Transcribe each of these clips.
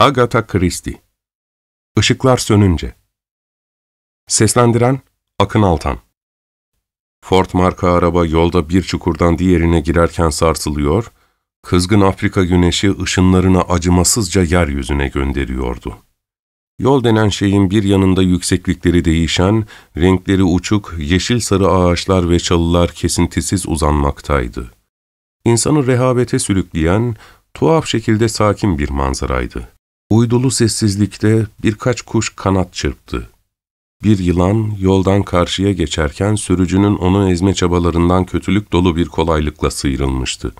Agatha Christie Işıklar sönünce Seslendiren Akın Altan Ford marka araba yolda bir çukurdan diğerine girerken sarsılıyor, kızgın Afrika güneşi ışınlarını acımasızca yeryüzüne gönderiyordu. Yol denen şeyin bir yanında yükseklikleri değişen, renkleri uçuk, yeşil sarı ağaçlar ve çalılar kesintisiz uzanmaktaydı. İnsanı rehavete sürükleyen, tuhaf şekilde sakin bir manzaraydı. Uydulu sessizlikte birkaç kuş kanat çırptı. Bir yılan yoldan karşıya geçerken sürücünün onu ezme çabalarından kötülük dolu bir kolaylıkla sıyrılmıştı.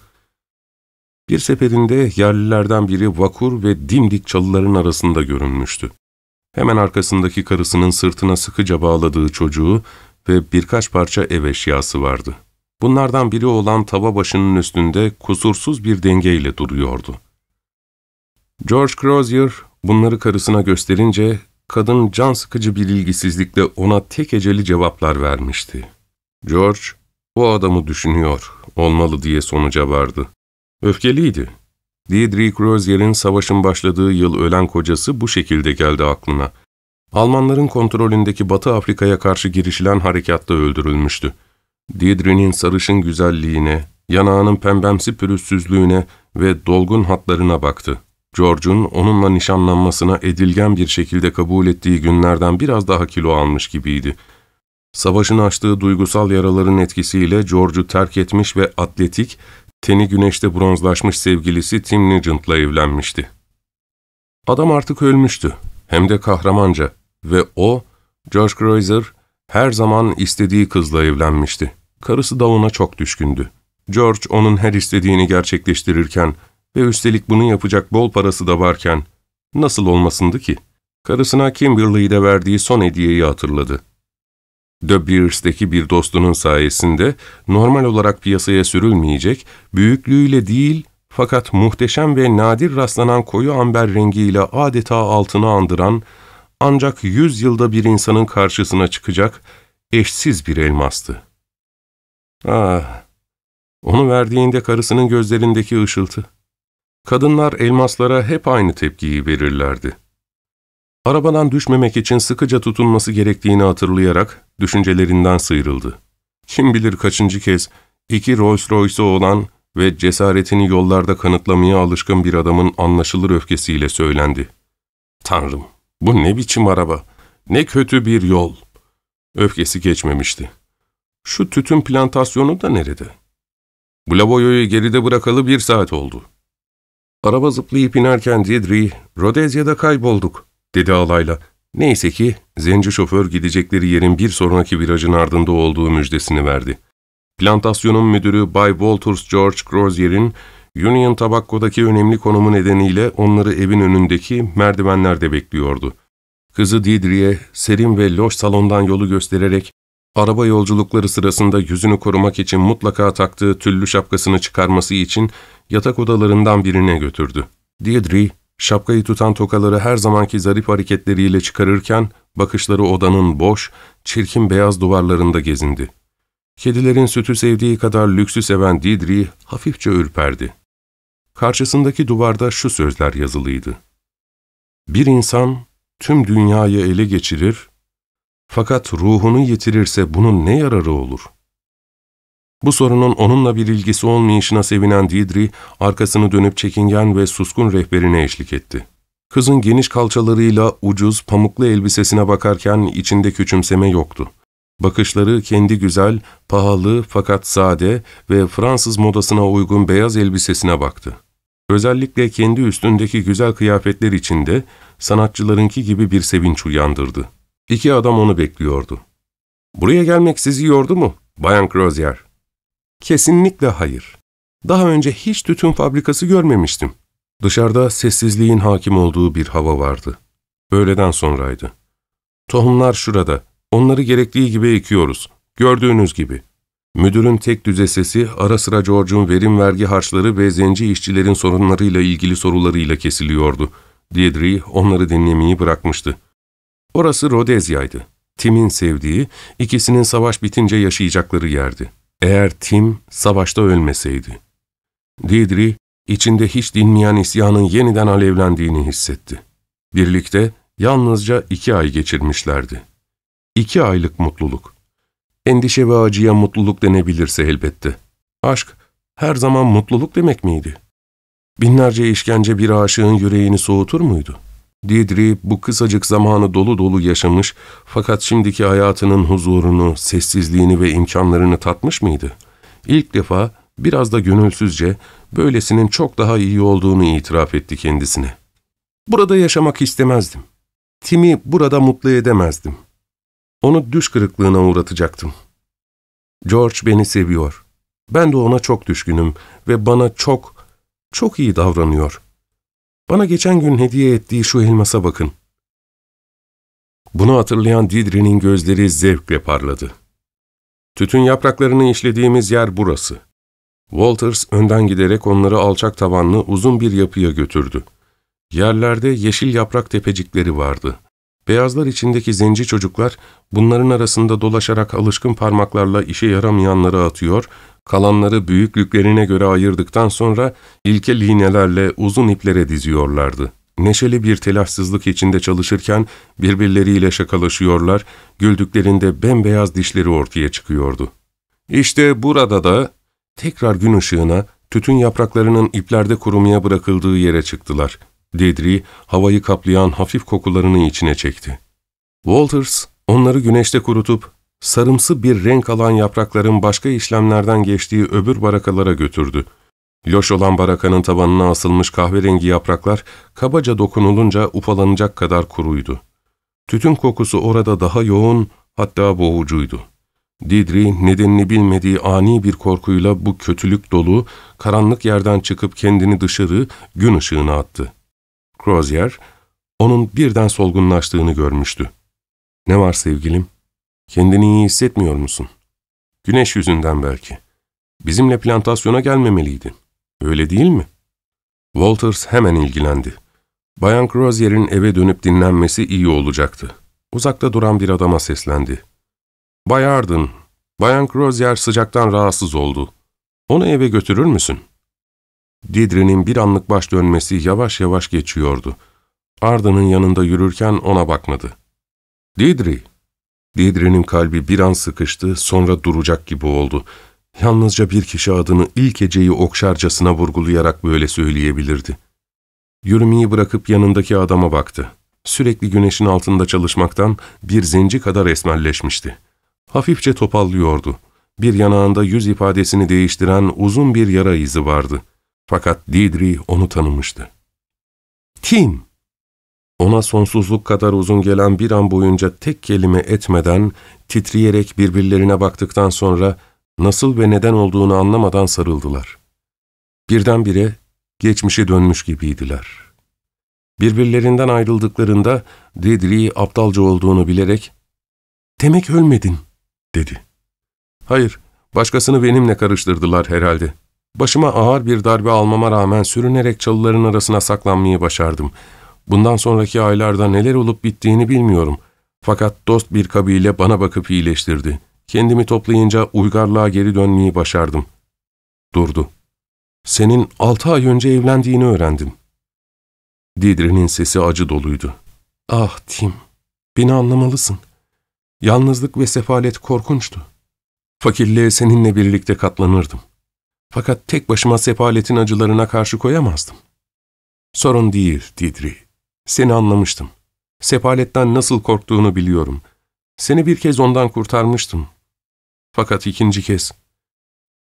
Bir seferinde yerlilerden biri vakur ve dimdik çalıların arasında görünmüştü. Hemen arkasındaki karısının sırtına sıkıca bağladığı çocuğu ve birkaç parça ev eşyası vardı. Bunlardan biri olan tava başının üstünde kusursuz bir dengeyle duruyordu. George Crozier bunları karısına gösterince kadın can sıkıcı bir ilgisizlikle ona tek eceli cevaplar vermişti. George, bu adamı düşünüyor, olmalı diye sonuca vardı. Öfkeliydi. Deirdre Crozier'in savaşın başladığı yıl ölen kocası bu şekilde geldi aklına. Almanların kontrolündeki Batı Afrika'ya karşı girişilen harekatta öldürülmüştü. Deirdre'nin sarışın güzelliğine, yanağının pembemsi pürüzsüzlüğüne ve dolgun hatlarına baktı. George'un onunla nişanlanmasına edilgen bir şekilde kabul ettiği günlerden biraz daha kilo almış gibiydi. Savaşın açtığı duygusal yaraların etkisiyle George'u terk etmiş ve atletik, teni güneşte bronzlaşmış sevgilisi Tim Nugent'la evlenmişti. Adam artık ölmüştü, hem de kahramanca ve o, George Crozier, her zaman istediği kızla evlenmişti. Karısı da ona çok düşkündü. George onun her istediğini gerçekleştirirken ve üstelik bunu yapacak bol parası da varken nasıl olmasındı ki? Karısına Kimberley'de verdiği son hediyeyi hatırladı. De Beers'teki bir dostunun sayesinde normal olarak piyasaya sürülmeyecek, büyüklüğüyle değil fakat muhteşem ve nadir rastlanan koyu amber rengiyle adeta altını andıran, ancak yüz yılda bir insanın karşısına çıkacak eşsiz bir elmastı. Ah, onu verdiğinde karısının gözlerindeki ışıltı. Kadınlar elmaslara hep aynı tepkiyi verirlerdi. Arabadan düşmemek için sıkıca tutunması gerektiğini hatırlayarak düşüncelerinden sıyrıldı. Kim bilir kaçıncı kez iki Rolls Royce'u olan ve cesaretini yollarda kanıtlamaya alışkın bir adamın anlaşılır öfkesiyle söylendi. Tanrım, bu ne biçim araba, ne kötü bir yol. Öfkesi geçmemişti. Şu tütün plantasyonu da nerede? Blavoyo'yu geride bırakalı bir saat oldu. Araba zıplayıp inerken Didri, Rodezya'da kaybolduk, dedi alayla. Neyse ki zenci şoför gidecekleri yerin bir sonraki virajın ardında olduğu müjdesini verdi. Plantasyonun müdürü Bay Walters George Crozier'in Union Tobacco'daki önemli konumu nedeniyle onları evin önündeki merdivenlerde bekliyordu. Kızı Didri'ye serin ve loş salondan yolu göstererek araba yolculukları sırasında yüzünü korumak için mutlaka taktığı tüllü şapkasını çıkarması için yatak odalarından birine götürdü. Deirdre, şapkayı tutan tokaları her zamanki zarif hareketleriyle çıkarırken, bakışları odanın boş, çirkin beyaz duvarlarında gezindi. Kedilerin sütü sevdiği kadar lüksü seven Deirdre hafifçe ürperdi. Karşısındaki duvarda şu sözler yazılıydı. Bir insan tüm dünyayı ele geçirir, fakat ruhunu yitirirse bunun ne yararı olur?'' Bu sorunun onunla bir ilgisi olmayışına sevinen Didri, arkasını dönüp çekingen ve suskun rehberine eşlik etti. Kızın geniş kalçalarıyla ucuz, pamuklu elbisesine bakarken içinde küçümseme yoktu. Bakışları kendi güzel, pahalı fakat sade ve Fransız modasına uygun beyaz elbisesine baktı. Özellikle kendi üstündeki güzel kıyafetler içinde sanatçılarınki gibi bir sevinç uyandırdı. İki adam onu bekliyordu. ''Buraya gelmek sizi yordu mu, Bayan Crozier?'' Kesinlikle hayır. Daha önce hiç tütün fabrikası görmemiştim. Dışarıda sessizliğin hakim olduğu bir hava vardı. Öğleden sonraydı. Tohumlar şurada. Onları gerektiği gibi ekiyoruz. Gördüğünüz gibi. Müdürün tek düze sesi ara sıra George'un verim vergi harçları ve zenci işçilerin sorunlarıyla ilgili sorularıyla kesiliyordu. Deirdre onları dinlemeyi bırakmıştı. Orası Rodezya'ydı. Tim'in sevdiği, ikisinin savaş bitince yaşayacakları yerdi. Eğer Tim savaşta ölmeseydi. Deirdre, içinde hiç dinmeyen isyanın yeniden alevlendiğini hissetti. Birlikte yalnızca iki ay geçirmişlerdi. İki aylık mutluluk. Endişe ve acıya mutluluk denebilirse elbette. Aşk her zaman mutluluk demek miydi? Binlerce işkence bir aşığın yüreğini soğutur muydu? Didri bu kısacık zamanı dolu dolu yaşamış fakat şimdiki hayatının huzurunu, sessizliğini ve imkanlarını tatmış mıydı? İlk defa biraz da gönülsüzce böylesinin çok daha iyi olduğunu itiraf etti kendisine. Burada yaşamak istemezdim. Tim'i burada mutlu edemezdim. Onu düş kırıklığına uğratacaktım. George beni seviyor. Ben de ona çok düşkünüm ve bana çok, çok iyi davranıyor. Bana geçen gün hediye ettiği şu elmasa bakın. Bunu hatırlayan Didri'nin gözleri zevkle parladı. Tütün yapraklarını işlediğimiz yer burası. Walters önden giderek onları alçak tavanlı uzun bir yapıya götürdü. Yerlerde yeşil yaprak tepecikleri vardı. Beyazlar içindeki zenci çocuklar bunların arasında dolaşarak alışkın parmaklarla işe yaramayanları atıyor, kalanları büyüklüklerine göre ayırdıktan sonra ilke linelerle uzun iplere diziyorlardı. Neşeli bir telaşsızlık içinde çalışırken birbirleriyle şakalaşıyorlar, güldüklerinde bembeyaz dişleri ortaya çıkıyordu. İşte burada da tekrar gün ışığına tütün yapraklarının iplerde kurumaya bırakıldığı yere çıktılar. Dedri, havayı kaplayan hafif kokularını içine çekti. Walters, onları güneşte kurutup, sarımsı bir renk alan yaprakların başka işlemlerden geçtiği öbür barakalara götürdü. Loş olan barakanın tabanına asılmış kahverengi yapraklar, kabaca dokunulunca ufalanacak kadar kuruydu. Tütün kokusu orada daha yoğun, hatta boğucuydu. Didri, nedenini bilmediği ani bir korkuyla bu kötülük dolu, karanlık yerden çıkıp kendini dışarı, gün ışığına attı. Crozier, onun birden solgunlaştığını görmüştü. ''Ne var sevgilim? Kendini iyi hissetmiyor musun? Güneş yüzünden belki. Bizimle plantasyona gelmemeliydi. Öyle değil mi?'' Walters hemen ilgilendi. Bayan Crozier'in eve dönüp dinlenmesi iyi olacaktı. Uzakta duran bir adama seslendi. ''Bay Arden, Bayan Crozier sıcaktan rahatsız oldu. Onu eve götürür müsün?'' Didri'nin bir anlık baş dönmesi yavaş yavaş geçiyordu. Arda'nın yanında yürürken ona bakmadı. ''Didri!'' Didri'nin kalbi bir an sıkıştı, sonra duracak gibi oldu. Yalnızca bir kişi adını ilk heceyi okşarcasına vurgulayarak böyle söyleyebilirdi. Yürümeyi bırakıp yanındaki adama baktı. Sürekli güneşin altında çalışmaktan bir zenci kadar esmerleşmişti. Hafifçe topallıyordu. Bir yanağında yüz ifadesini değiştiren uzun bir yara izi vardı. Fakat Didri onu tanımıştı. Kim? Ona sonsuzluk kadar uzun gelen bir an boyunca tek kelime etmeden, titreyerek birbirlerine baktıktan sonra nasıl ve neden olduğunu anlamadan sarıldılar. Birdenbire geçmişe dönmüş gibiydiler. Birbirlerinden ayrıldıklarında Didri aptalca olduğunu bilerek ''Demek ölmedin.'' dedi. ''Hayır, başkasını benimle karıştırdılar herhalde.'' Başıma ağır bir darbe almama rağmen sürünerek çalıların arasına saklanmayı başardım. Bundan sonraki aylarda neler olup bittiğini bilmiyorum. Fakat dost bir kabile bana bakıp iyileştirdi. Kendimi toplayınca uygarlığa geri dönmeyi başardım. Durdu. Senin altı ay önce evlendiğini öğrendim. Didri'nin sesi acı doluydu. Ah Tim, beni anlamalısın. Yalnızlık ve sefalet korkunçtu. Fakirliğe seninle birlikte katlanırdım. Fakat tek başıma sefaletin acılarına karşı koyamazdım. Sorun değil, Didri. Seni anlamıştım. Sefaletten nasıl korktuğunu biliyorum. Seni bir kez ondan kurtarmıştım. Fakat ikinci kez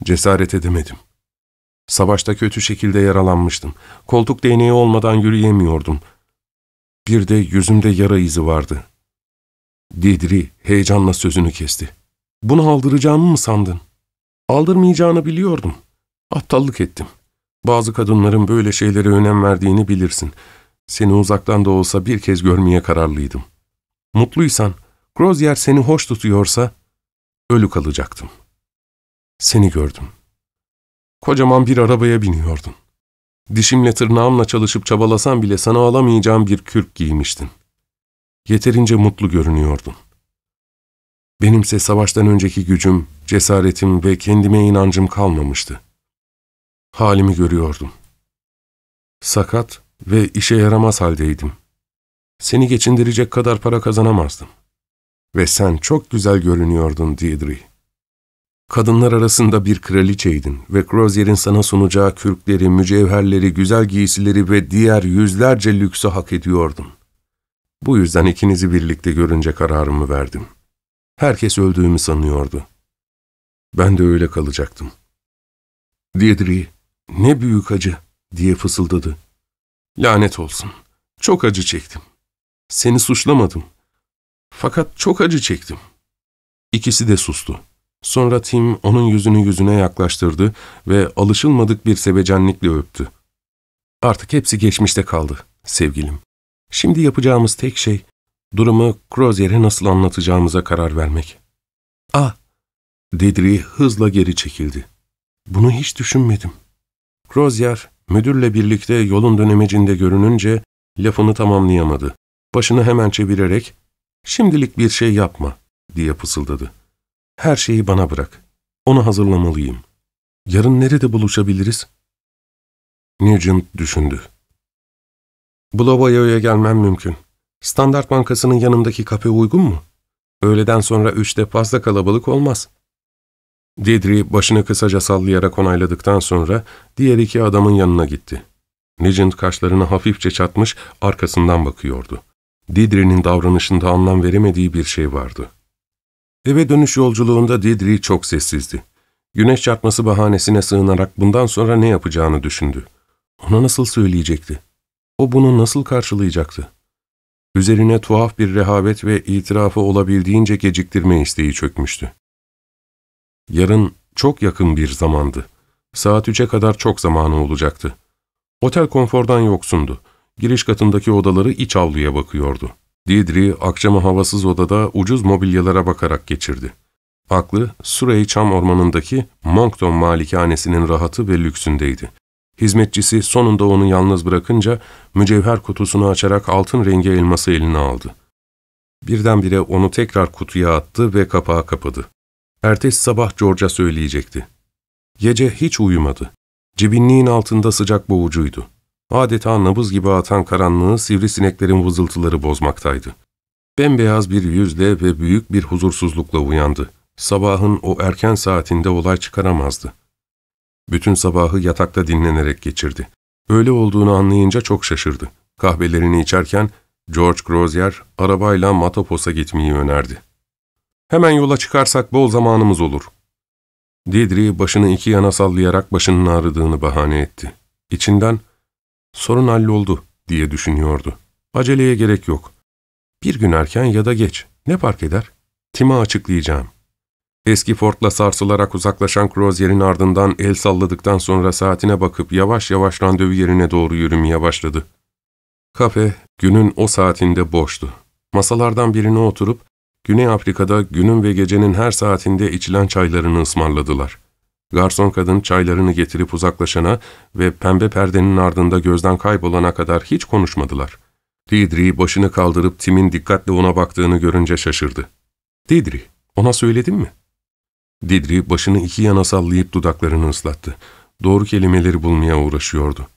cesaret edemedim. Savaşta kötü şekilde yaralanmıştım. Koltuk değneği olmadan yürüyemiyordum. Bir de yüzümde yara izi vardı. Didri heyecanla sözünü kesti. Bunu aldıracağımı mı sandın? Aldırmayacağını biliyordum. Aptallık ettim. Bazı kadınların böyle şeylere önem verdiğini bilirsin. Seni uzaktan da olsa bir kez görmeye kararlıydım. Mutluysan, Crozier seni hoş tutuyorsa, ölü kalacaktım. Seni gördüm. Kocaman bir arabaya biniyordun. Dişimle tırnağımla çalışıp çabalasam bile sana alamayacağım bir kürk giymiştin. Yeterince mutlu görünüyordun. Benimse savaştan önceki gücüm, cesaretim ve kendime inancım kalmamıştı. Halimi görüyordum. Sakat ve işe yaramaz haldeydim. Seni geçindirecek kadar para kazanamazdım. Ve sen çok güzel görünüyordun Deirdre. Kadınlar arasında bir kraliçeydin ve Crozier'in sana sunacağı kürkleri, mücevherleri, güzel giysileri ve diğer yüzlerce lüksü hak ediyordun. Bu yüzden ikinizi birlikte görünce kararımı verdim. Herkes öldüğümü sanıyordu. Ben de öyle kalacaktım. Deirdre, ne büyük acı diye fısıldadı. Lanet olsun, çok acı çektim. Seni suçlamadım. Fakat çok acı çektim. İkisi de sustu. Sonra Tim onun yüzünü yüzüne yaklaştırdı ve alışılmadık bir sevecenlikle öptü. Artık hepsi geçmişte kaldı, sevgilim. Şimdi yapacağımız tek şey, durumu Crozier'e nasıl anlatacağımıza karar vermek. Ah! Dedri hızla geri çekildi. Bunu hiç düşünmedim. Crozier, müdürle birlikte yolun dönemecinde görününce lafını tamamlayamadı. Başını hemen çevirerek, ''Şimdilik bir şey yapma.'' diye fısıldadı. ''Her şeyi bana bırak. Onu hazırlamalıyım. Yarın nerede buluşabiliriz?'' Nugent düşündü. Bulawayo'ya gelmem mümkün. Standart Bankası'nın yanındaki kafe uygun mu? Öğleden sonra üçte fazla kalabalık olmaz. Deirdre başını kısaca sallayarak onayladıktan sonra diğer iki adamın yanına gitti. Nugent kaşlarını hafifçe çatmış, arkasından bakıyordu. Deirdre'nin davranışında anlam veremediği bir şey vardı. Eve dönüş yolculuğunda Deirdre çok sessizdi. Güneş çarpması bahanesine sığınarak bundan sonra ne yapacağını düşündü. Ona nasıl söyleyecekti? O bunu nasıl karşılayacaktı? Üzerine tuhaf bir rehavet ve itirafı olabildiğince geciktirme isteği çökmüştü. Yarın çok yakın bir zamandı. Saat üçe kadar çok zamanı olacaktı. Otel konfordan yoksundu. Giriş katındaki odaları iç avluya bakıyordu. Didri akşamı havasız odada ucuz mobilyalara bakarak geçirdi. Aklı Surrey Çam Ormanı'ndaki Monkton malikanesinin rahatı ve lüksündeydi. Hizmetçisi sonunda onu yalnız bırakınca mücevher kutusunu açarak altın rengi elması eline aldı. Birdenbire onu tekrar kutuya attı ve kapağı kapadı. Ertesi sabah George'a söyleyecekti. Gece hiç uyumadı. Cibinliğin altında sıcak boğucuydu. Adeta nabız gibi atan karanlığı sivrisineklerin vızıltıları bozmaktaydı. Bembeyaz bir yüzle ve büyük bir huzursuzlukla uyandı. Sabahın o erken saatinde olay çıkaramazdı. Bütün sabahı yatakta dinlenerek geçirdi. Öyle olduğunu anlayınca çok şaşırdı. Kahvelerini içerken George Grozier arabayla Matopos'a gitmeyi önerdi. Hemen yola çıkarsak bol zamanımız olur. Didri başını iki yana sallayarak başının ağrıdığını bahane etti. İçinden, sorun halloldu diye düşünüyordu. Aceleye gerek yok. Bir gün erken ya da geç, ne fark eder? Tim'e açıklayacağım. Eski Ford'la sarsılarak uzaklaşan Crozier'in ardından el salladıktan sonra saatine bakıp yavaş yavaş randevu yerine doğru yürümeye başladı. Kafe, günün o saatinde boştu. Masalardan birine oturup, Güney Afrika'da günün ve gecenin her saatinde içilen çaylarını ısmarladılar. Garson kadın çaylarını getirip uzaklaşana ve pembe perdenin ardında gözden kaybolana kadar hiç konuşmadılar. Didri başını kaldırıp Tim'in dikkatle ona baktığını görünce şaşırdı. Didri, ona söyledin mi? Didri başını iki yana sallayıp dudaklarını ıslattı. Doğru kelimeleri bulmaya uğraşıyordu.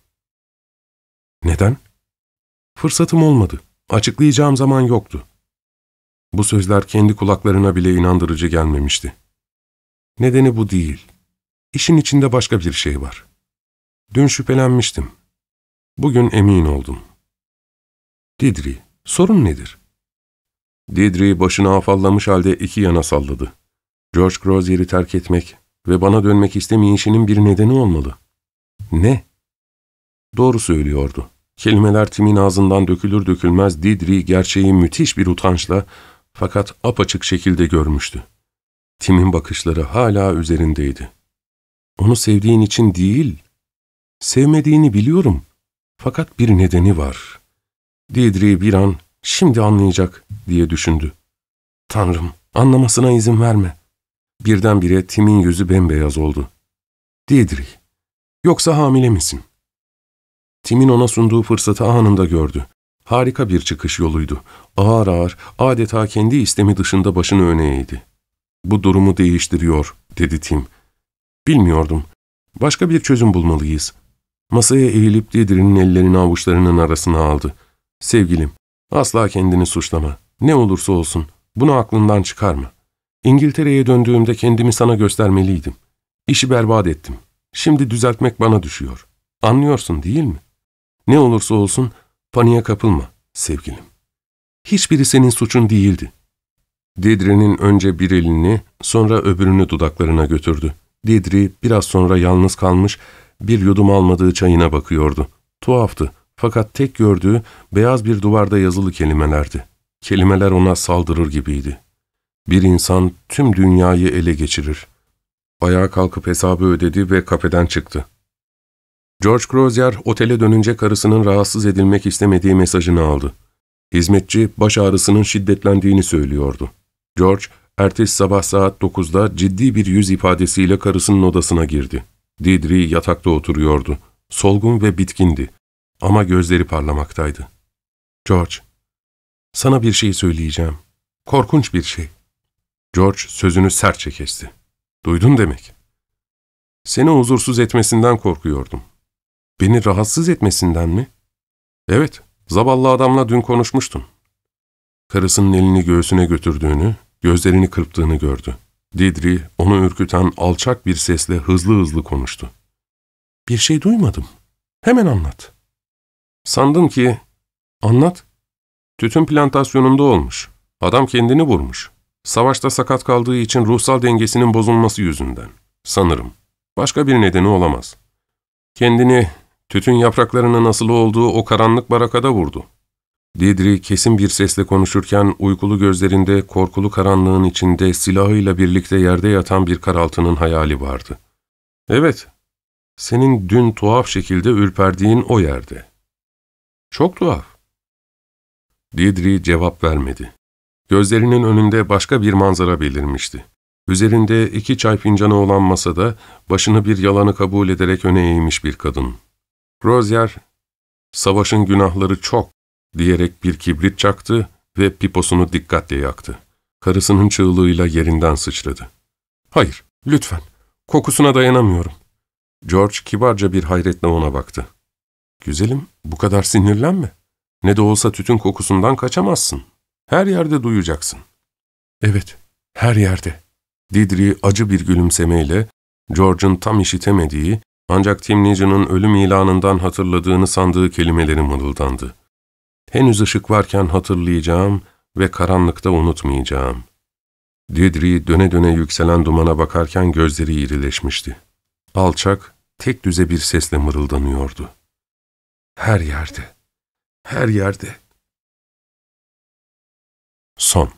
Neden? Fırsatım olmadı. Açıklayacağım zaman yoktu. Bu sözler kendi kulaklarına bile inandırıcı gelmemişti. Nedeni bu değil. İşin içinde başka bir şey var. Dün şüphelenmiştim. Bugün emin oldum. Didri, sorun nedir? Didri başını afallamış halde iki yana salladı. George Crozier'i terk etmek ve bana dönmek istemeyişinin bir nedeni olmalı. Ne? Doğru söylüyordu. Kelimeler Tim'in ağzından dökülür dökülmez Didri gerçeği müthiş bir utançla fakat apaçık şekilde görmüştü. Tim'in bakışları hala üzerindeydi. Onu sevdiğin için değil, sevmediğini biliyorum. Fakat bir nedeni var. Didri bir an, şimdi anlayacak diye düşündü. Tanrım, anlamasına izin verme. Birdenbire Tim'in yüzü bembeyaz oldu. Didri, yoksa hamile misin? Tim'in ona sunduğu fırsatı anında gördü. Harika bir çıkış yoluydu. Ağır ağır, adeta kendi istemi dışında başını öne eğdi. ''Bu durumu değiştiriyor.'' dedi Tim. ''Bilmiyordum. Başka bir çözüm bulmalıyız.'' Masaya eğilip Didri'nin ellerini avuçlarının arasına aldı. Sevgilim, asla kendini suçlama. Ne olursa olsun, bunu aklından çıkarma. İngiltere'ye döndüğümde kendimi sana göstermeliydim. İşi berbat ettim. Şimdi düzeltmek bana düşüyor. Anlıyorsun değil mi? Ne olursa olsun paniğe kapılma sevgilim. Hiçbiri senin suçun değildi. Didri'nin önce bir elini, sonra öbürünü dudaklarına götürdü. Didri biraz sonra yalnız kalmış, bir yudum almadığı çayına bakıyordu. Tuhaftı fakat tek gördüğü beyaz bir duvarda yazılı kelimelerdi. Kelimeler ona saldırır gibiydi. Bir insan tüm dünyayı ele geçirir. Ayağa kalkıp hesabı ödedi ve kafeden çıktı. George Crozier otele dönünce karısının rahatsız edilmek istemediği mesajını aldı. Hizmetçi baş ağrısının şiddetlendiğini söylüyordu. George, ertesi sabah saat 9'da ciddi bir yüz ifadesiyle karısının odasına girdi. Didri yatakta oturuyordu. Solgun ve bitkindi. Ama gözleri parlamaktaydı. George, sana bir şey söyleyeceğim. Korkunç bir şey. George sözünü sertçe kesti. Duydun demek. Seni huzursuz etmesinden korkuyordum. Beni rahatsız etmesinden mi? Evet, zavallı adamla dün konuşmuştun. Karısının elini göğsüne götürdüğünü, gözlerini kırptığını gördü. Didri, onu ürküten alçak bir sesle hızlı hızlı konuştu. Bir şey duymadım. Hemen anlat. Sandım ki... Anlat. Tütün plantasyonunda olmuş. Adam kendini vurmuş. Savaşta sakat kaldığı için ruhsal dengesinin bozulması yüzünden. Sanırım. Başka bir nedeni olamaz. Kendini tütün yapraklarının nasıl olduğu o karanlık barakada vurdu. Didri kesin bir sesle konuşurken uykulu gözlerinde korkulu karanlığın içinde silahıyla birlikte yerde yatan bir karaltının hayali vardı. Evet, senin dün tuhaf şekilde ürperdiğin o yerde. Çok tuhaf. Didri cevap vermedi. Gözlerinin önünde başka bir manzara belirmişti. Üzerinde iki çay fincanı olan masada başını bir yalanı kabul ederek öne eğmiş bir kadın. Rozier, savaşın günahları çok diyerek bir kibrit çaktı ve piposunu dikkatle yaktı. Karısının çığlığıyla yerinden sıçradı. Hayır, lütfen, kokusuna dayanamıyorum. George kibarca bir hayretle ona baktı. Güzelim, bu kadar sinirlenme. Ne de olsa tütün kokusundan kaçamazsın. Her yerde duyacaksın. Evet, her yerde. Didri acı bir gülümsemeyle, George'un tam işitemediği, ancak Tim Nigen'ın ölüm ilanından hatırladığını sandığı kelimeleri mırıldandı. Henüz ışık varken hatırlayacağım ve karanlıkta unutmayacağım. Didri döne döne yükselen dumana bakarken gözleri irileşmişti. Alçak, tek düze bir sesle mırıldanıyordu. Her yerde, her yerde. Son